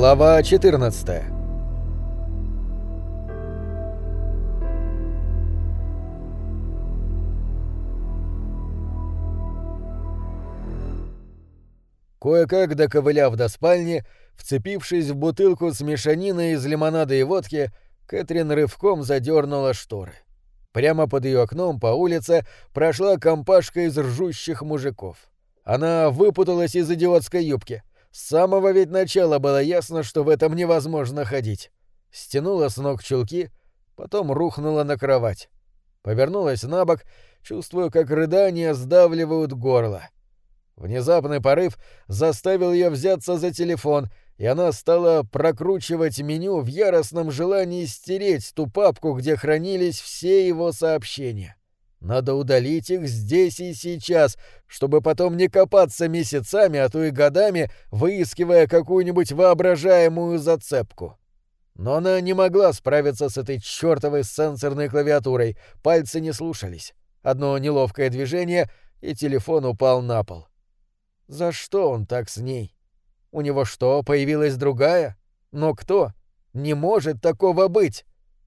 Глава 14 Кое-как доковыляв до спальни, вцепившись в бутылку с мешаниной из лимонада и водки, Кэтрин рывком задернула шторы. Прямо под ее окном по улице прошла компашка из ржущих мужиков. Она выпуталась из идиотской юбки. С самого ведь начала было ясно, что в этом невозможно ходить. Стянула с ног чулки, потом рухнула на кровать. Повернулась на бок, чувствуя, как рыдания сдавливают горло. Внезапный порыв заставил ее взяться за телефон, и она стала прокручивать меню в яростном желании стереть ту папку, где хранились все его сообщения. Надо удалить их здесь и сейчас, чтобы потом не копаться месяцами, а то и годами, выискивая какую-нибудь воображаемую зацепку. Но она не могла справиться с этой чертовой сенсорной клавиатурой, пальцы не слушались. Одно неловкое движение, и телефон упал на пол. За что он так с ней? У него что, появилась другая? Но кто? Не может такого быть!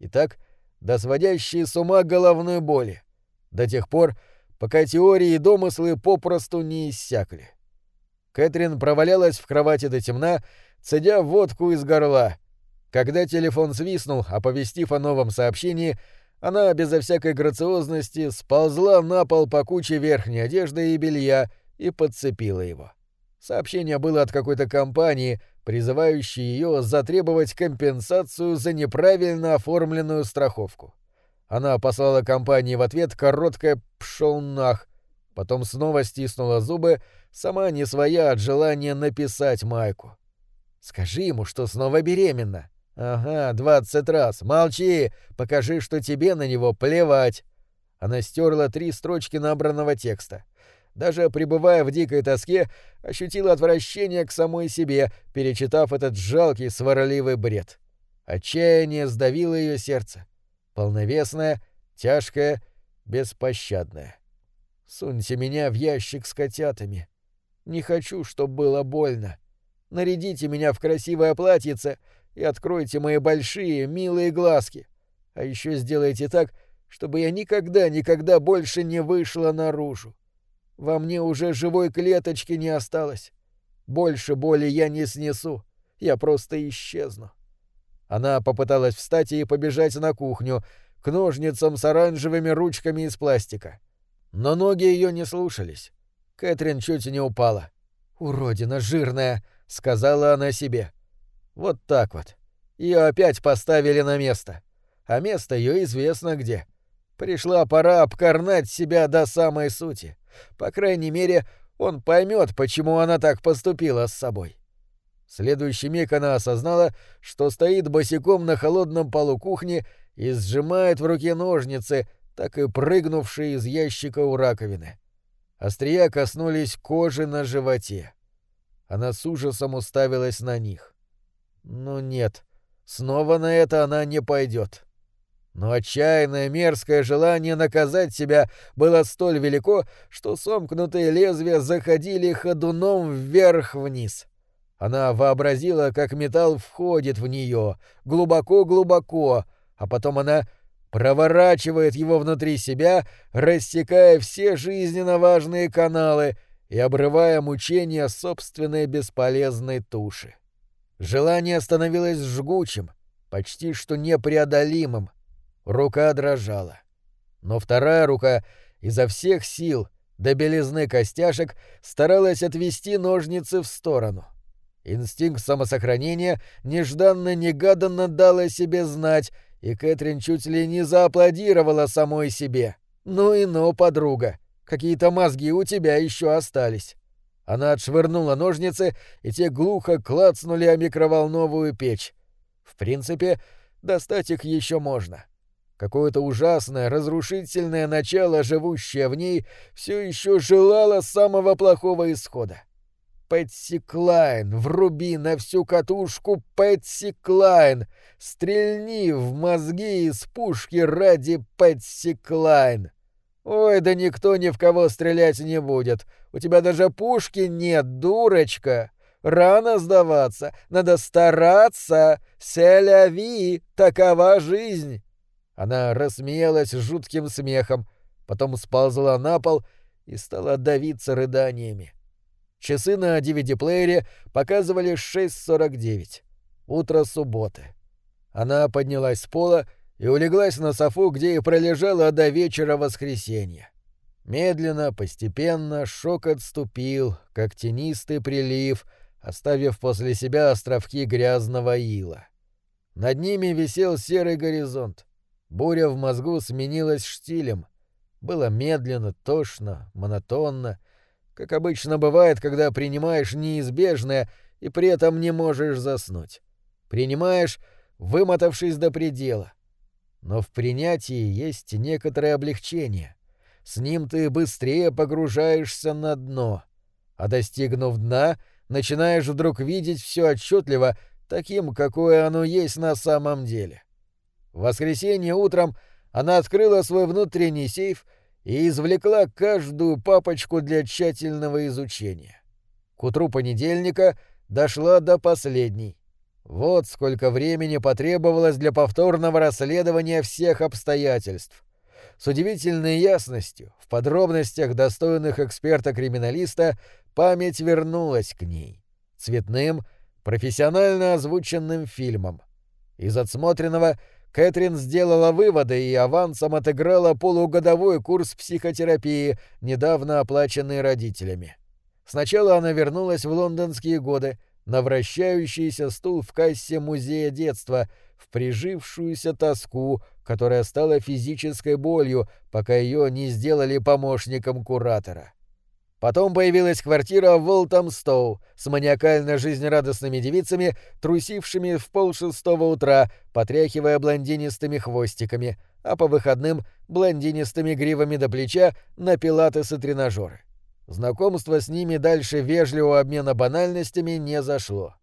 Итак, до сводящей с ума головной боли. До тех пор, пока теории и домыслы попросту не иссякли. Кэтрин провалялась в кровати до темна, цедя водку из горла. Когда телефон свистнул, оповестив о новом сообщении, она безо всякой грациозности сползла на пол по куче верхней одежды и белья и подцепила его. Сообщение было от какой-то компании, призывающей ее затребовать компенсацию за неправильно оформленную страховку. Она послала компании в ответ короткое «пшел нах», потом снова стиснула зубы, сама не своя от желания написать Майку. «Скажи ему, что снова беременна». «Ага, двадцать раз. Молчи! Покажи, что тебе на него плевать!» Она стерла три строчки набранного текста даже пребывая в дикой тоске, ощутила отвращение к самой себе, перечитав этот жалкий сварливый бред. Отчаяние сдавило ее сердце. Полновесное, тяжкое, беспощадное. «Суньте меня в ящик с котятами. Не хочу, чтобы было больно. Нарядите меня в красивое платьице и откройте мои большие, милые глазки. А еще сделайте так, чтобы я никогда-никогда больше не вышла наружу. Во мне уже живой клеточки не осталось. Больше боли я не снесу. Я просто исчезну. Она попыталась встать и побежать на кухню, к ножницам с оранжевыми ручками из пластика. Но ноги ее не слушались. Кэтрин чуть не упала. «Уродина жирная!» — сказала она себе. Вот так вот. Ее опять поставили на место. А место ее известно где. Пришла пора обкорнать себя до самой сути. По крайней мере, он поймет, почему она так поступила с собой. В следующий миг она осознала, что стоит босиком на холодном полу кухни и сжимает в руке ножницы, так и прыгнувшие из ящика у раковины. Острия коснулись кожи на животе. Она с ужасом уставилась на них. Ну нет, снова на это она не пойдет. Но отчаянное мерзкое желание наказать себя было столь велико, что сомкнутые лезвия заходили ходуном вверх-вниз. Она вообразила, как металл входит в нее, глубоко-глубоко, а потом она проворачивает его внутри себя, рассекая все жизненно важные каналы и обрывая мучения собственной бесполезной туши. Желание становилось жгучим, почти что непреодолимым, Рука дрожала. Но вторая рука изо всех сил до белизны костяшек старалась отвести ножницы в сторону. Инстинкт самосохранения нежданно-негаданно дал о себе знать, и Кэтрин чуть ли не зааплодировала самой себе. «Ну и ну, подруга, какие-то мозги у тебя еще остались». Она отшвырнула ножницы, и те глухо клацнули о микроволновую печь. В принципе, достать их еще можно. — Какое-то ужасное, разрушительное начало, живущее в ней, все еще желало самого плохого исхода. Пэтси Клайн, вруби на всю катушку Пэтси Клайн, стрельни в мозги из пушки ради Пэтси Клайн. Ой, да никто ни в кого стрелять не будет. У тебя даже пушки нет, дурочка. Рано сдаваться, надо стараться. Селяви, такова жизнь. Она рассмеялась жутким смехом, потом сползла на пол и стала давиться рыданиями. Часы на DVD-плеере показывали 6.49. Утро субботы. Она поднялась с пола и улеглась на софу, где и пролежала до вечера воскресенья. Медленно, постепенно шок отступил, как тенистый прилив, оставив после себя островки грязного ила. Над ними висел серый горизонт. Буря в мозгу сменилась штилем. Было медленно, тошно, монотонно, как обычно бывает, когда принимаешь неизбежное и при этом не можешь заснуть. Принимаешь, вымотавшись до предела. Но в принятии есть некоторое облегчение. С ним ты быстрее погружаешься на дно, а достигнув дна, начинаешь вдруг видеть все отчетливо, таким, какое оно есть на самом деле. В воскресенье утром она открыла свой внутренний сейф и извлекла каждую папочку для тщательного изучения. К утру понедельника дошла до последней. Вот сколько времени потребовалось для повторного расследования всех обстоятельств. С удивительной ясностью, в подробностях достойных эксперта-криминалиста, память вернулась к ней. Цветным, профессионально озвученным фильмом. Из отсмотренного Кэтрин сделала выводы и авансом отыграла полугодовой курс психотерапии, недавно оплаченный родителями. Сначала она вернулась в лондонские годы, на вращающийся стул в кассе музея детства, в прижившуюся тоску, которая стала физической болью, пока ее не сделали помощником куратора. Потом появилась квартира в Волтамстоу с маниакально жизнерадостными девицами, трусившими в полшестого утра, потряхивая блондинистыми хвостиками, а по выходным — блондинистыми гривами до плеча на пилатес и тренажеры. Знакомство с ними дальше вежливого обмена банальностями не зашло.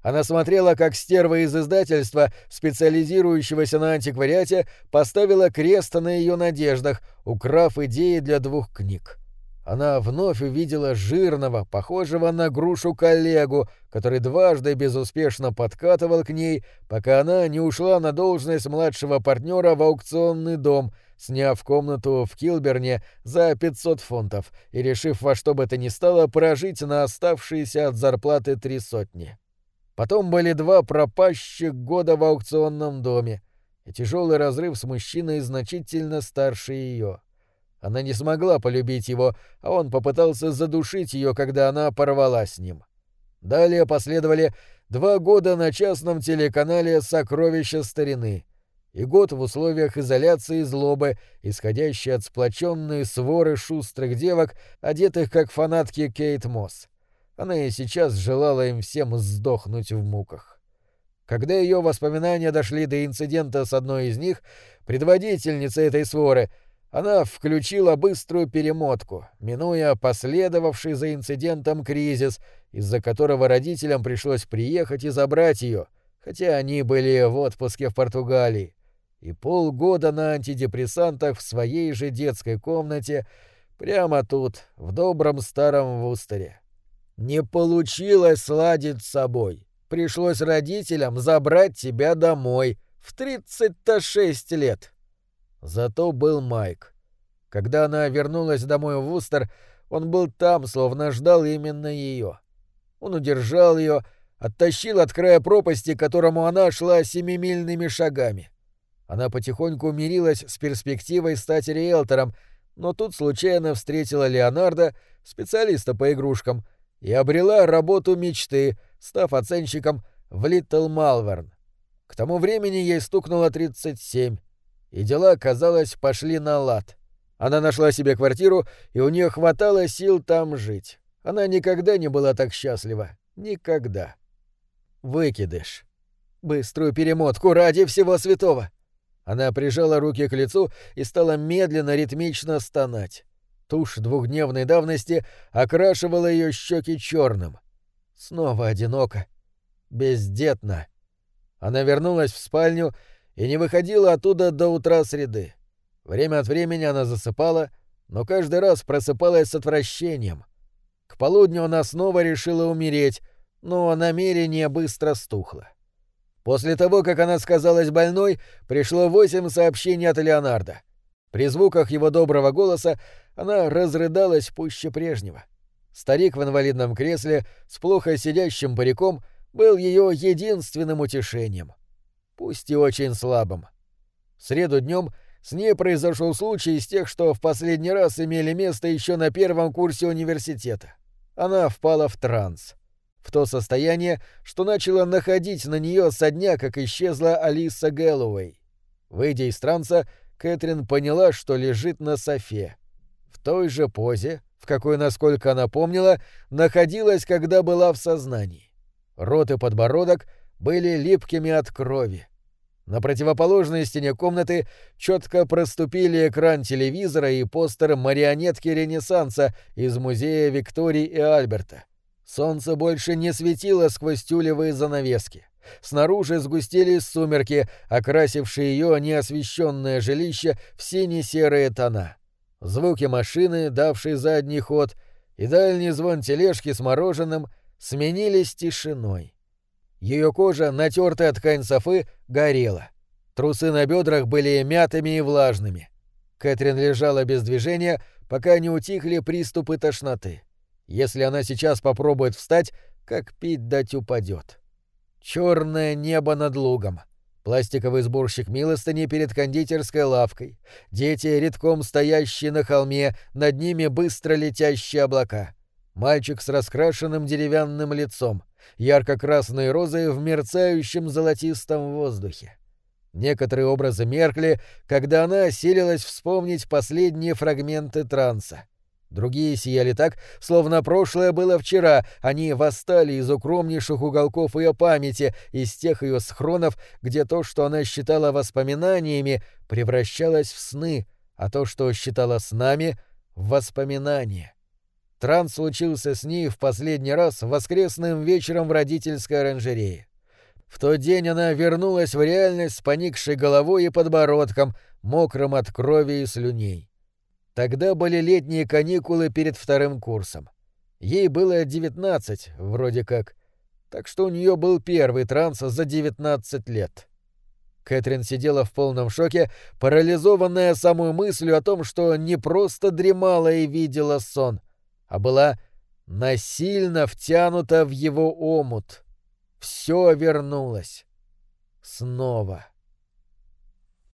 Она смотрела, как стерва из издательства, специализирующегося на антиквариате, поставила крест на ее надеждах, украв идеи для двух книг. Она вновь увидела жирного, похожего на грушу коллегу, который дважды безуспешно подкатывал к ней, пока она не ушла на должность младшего партнера в аукционный дом — сняв комнату в Килберне за 500 фунтов и решив во что бы то ни стало прожить на оставшиеся от зарплаты три сотни. Потом были два пропащих года в аукционном доме и тяжелый разрыв с мужчиной значительно старше ее. Она не смогла полюбить его, а он попытался задушить ее, когда она порвала с ним. Далее последовали два года на частном телеканале «Сокровища старины», и год в условиях изоляции злобы, исходящей от сплоченной своры шустрых девок, одетых как фанатки Кейт Мосс. Она и сейчас желала им всем сдохнуть в муках. Когда ее воспоминания дошли до инцидента с одной из них, предводительницей этой своры, она включила быструю перемотку, минуя последовавший за инцидентом кризис, из-за которого родителям пришлось приехать и забрать ее, хотя они были в отпуске в Португалии и полгода на антидепрессантах в своей же детской комнате, прямо тут, в добром старом Вустере. Не получилось сладить с собой. Пришлось родителям забрать тебя домой в 30-то шесть лет. Зато был Майк. Когда она вернулась домой в Вустер, он был там, словно ждал именно ее. Он удержал ее, оттащил от края пропасти, к которому она шла семимильными шагами. Она потихоньку мирилась с перспективой стать риэлтором, но тут случайно встретила Леонардо, специалиста по игрушкам, и обрела работу мечты, став оценщиком в Литл Малверн. К тому времени ей стукнуло 37, и дела, казалось, пошли на лад. Она нашла себе квартиру, и у нее хватало сил там жить. Она никогда не была так счастлива. Никогда. Выкидыш. Быструю перемотку ради всего святого. Она прижала руки к лицу и стала медленно, ритмично стонать. Тушь двухдневной давности окрашивала ее щеки черным. Снова одиноко. Бездетно. Она вернулась в спальню и не выходила оттуда до утра среды. Время от времени она засыпала, но каждый раз просыпалась с отвращением. К полудню она снова решила умереть, но намерение быстро стухло. После того, как она сказалась больной, пришло восемь сообщений от Леонардо. При звуках его доброго голоса она разрыдалась пуще прежнего. Старик в инвалидном кресле с плохо сидящим париком был ее единственным утешением. Пусть и очень слабым. В среду днем с ней произошел случай из тех, что в последний раз имели место еще на первом курсе университета. Она впала в транс. В то состояние, что начала находить на нее со дня, как исчезла Алиса Гэллоуэй. Выйдя из транса, Кэтрин поняла, что лежит на софе. В той же позе, в какой, насколько она помнила, находилась, когда была в сознании. Рот и подбородок были липкими от крови. На противоположной стене комнаты четко проступили экран телевизора и постер марионетки Ренессанса из музея Виктории и Альберта. Солнце больше не светило сквозь тюлевые занавески. Снаружи сгустились сумерки, окрасившие ее неосвещенное жилище в сине-серые тона. Звуки машины, давшей задний ход, и дальний звон тележки с мороженым сменились тишиной. Ее кожа, натертая ткань софы, горела. Трусы на бедрах были мятыми и влажными. Кэтрин лежала без движения, пока не утихли приступы тошноты. Если она сейчас попробует встать, как пить дать упадет. Черное небо над лугом. Пластиковый сборщик милостыни перед кондитерской лавкой. Дети, редком стоящие на холме, над ними быстро летящие облака. Мальчик с раскрашенным деревянным лицом. Ярко-красные розы в мерцающем золотистом воздухе. Некоторые образы меркли, когда она осилилась вспомнить последние фрагменты транса. Другие сияли так, словно прошлое было вчера, они восстали из укромнейших уголков ее памяти, из тех ее схронов, где то, что она считала воспоминаниями, превращалось в сны, а то, что считала снами, — в воспоминания. Транс случился с ней в последний раз воскресным вечером в родительской оранжерее. В тот день она вернулась в реальность с поникшей головой и подбородком, мокрым от крови и слюней. Тогда были летние каникулы перед вторым курсом. Ей было 19, вроде как. Так что у нее был первый транс за 19 лет. Кэтрин сидела в полном шоке, парализованная самой мыслью о том, что не просто дремала и видела сон, а была насильно втянута в его омут. Все вернулось. Снова.